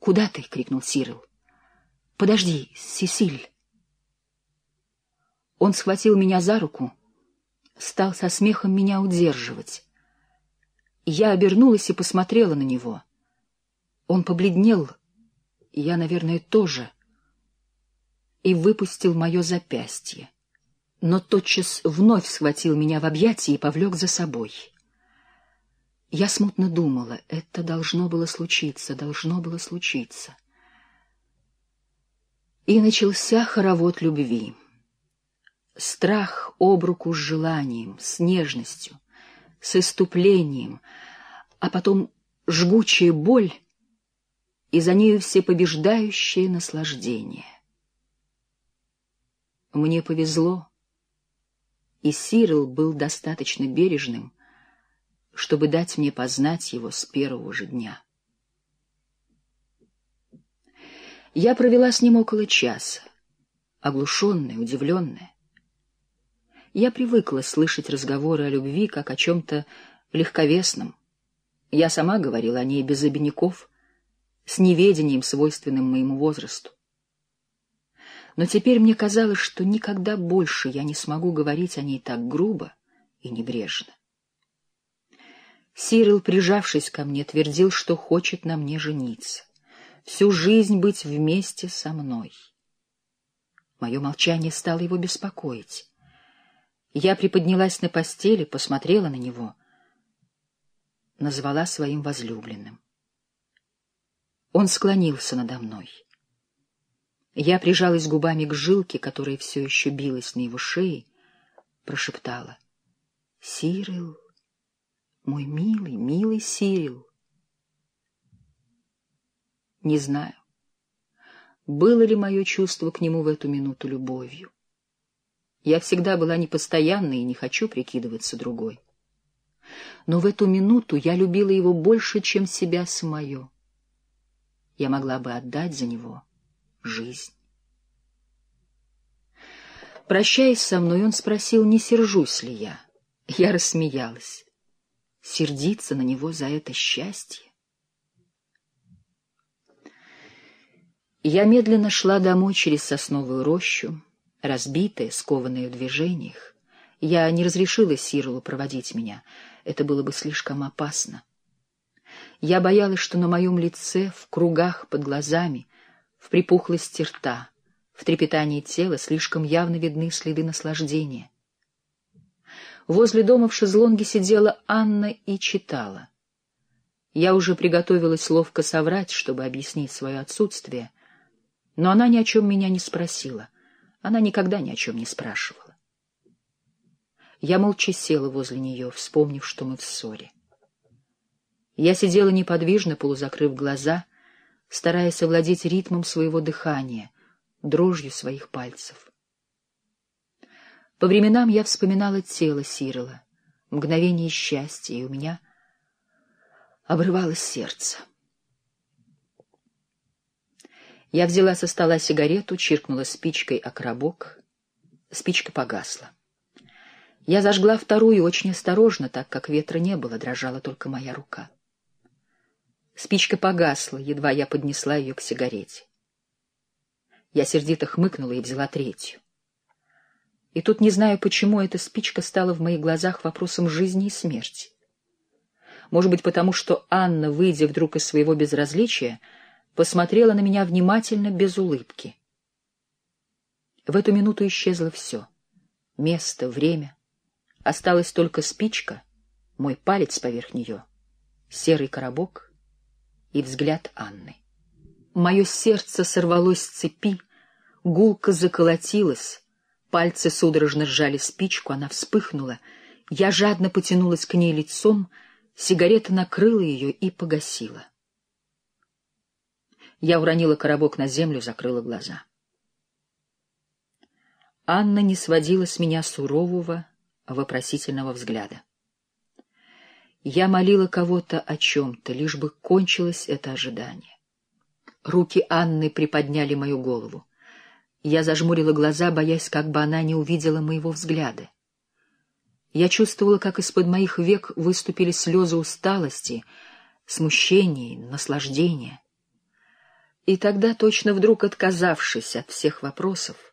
«Куда ты?» — крикнул Сирил. «Подожди, Сесиль!» Он схватил меня за руку, стал со смехом меня удерживать. Я обернулась и посмотрела на него. Он побледнел, я, наверное, тоже, и выпустил мое запястье. Но тотчас вновь схватил меня в объятия и повлек за собой. Я смутно думала, это должно было случиться, должно было случиться. И начался хоровод любви. Страх об руку с желанием, с нежностью, с иступлением, а потом жгучая боль и за нею всепобеждающее наслаждение. Мне повезло, и Сирил был достаточно бережным, чтобы дать мне познать его с первого же дня. Я провела с ним около часа, оглушенная, удивленная. Я привыкла слышать разговоры о любви как о чем-то легковесном. Я сама говорила о ней без обиняков, с неведением, свойственным моему возрасту. Но теперь мне казалось, что никогда больше я не смогу говорить о ней так грубо и небрежно. Сирил, прижавшись ко мне, твердил, что хочет на мне жениться, всю жизнь быть вместе со мной. Мое молчание стало его беспокоить. Я приподнялась на постели, посмотрела на него, назвала своим возлюбленным. Он склонился надо мной. Я прижалась губами к жилке, которая все еще билась на его шее, прошептала. — Сирил, мой милый, милый Сирил. Не знаю, было ли мое чувство к нему в эту минуту любовью. Я всегда была непостоянной и не хочу прикидываться другой. Но в эту минуту я любила его больше, чем себя самое. Я могла бы отдать за него жизнь. Прощаясь со мной, он спросил, не сержусь ли я. Я рассмеялась. Сердиться на него за это счастье? Я медленно шла домой через сосновую рощу, разбитая, скованная в движениях. Я не разрешила Сирлу проводить меня. Это было бы слишком опасно. Я боялась, что на моем лице, в кругах под глазами, в припухлости рта, в трепетании тела слишком явно видны следы наслаждения. Возле дома в шезлонге сидела Анна и читала. Я уже приготовилась ловко соврать, чтобы объяснить свое отсутствие, но она ни о чем меня не спросила — она никогда ни о чем не спрашивала. Я молча села возле нее, вспомнив, что мы в ссоре. Я сидела неподвижно, полузакрыв глаза, стараясь овладеть ритмом своего дыхания, дрожью своих пальцев. По временам я вспоминала тело Сирила, мгновение счастья, и у меня обрывалось сердце. Я взяла со стола сигарету, чиркнула спичкой о коробок. Спичка погасла. Я зажгла вторую очень осторожно, так как ветра не было, дрожала только моя рука. Спичка погасла, едва я поднесла ее к сигарете. Я сердито хмыкнула и взяла третью. И тут не знаю, почему эта спичка стала в моих глазах вопросом жизни и смерти. Может быть, потому что Анна, выйдя вдруг из своего безразличия, посмотрела на меня внимательно, без улыбки. В эту минуту исчезло все — место, время. Осталась только спичка, мой палец поверх нее, серый коробок и взгляд Анны. Мое сердце сорвалось с цепи, гулко заколотилось, пальцы судорожно сжали спичку, она вспыхнула. Я жадно потянулась к ней лицом, сигарета накрыла ее и погасила. Я уронила коробок на землю, закрыла глаза. Анна не сводила с меня сурового, вопросительного взгляда. Я молила кого-то о чем-то, лишь бы кончилось это ожидание. Руки Анны приподняли мою голову. Я зажмурила глаза, боясь, как бы она не увидела моего взгляда. Я чувствовала, как из-под моих век выступили слезы усталости, смущения, наслаждения. И тогда, точно вдруг отказавшись от всех вопросов,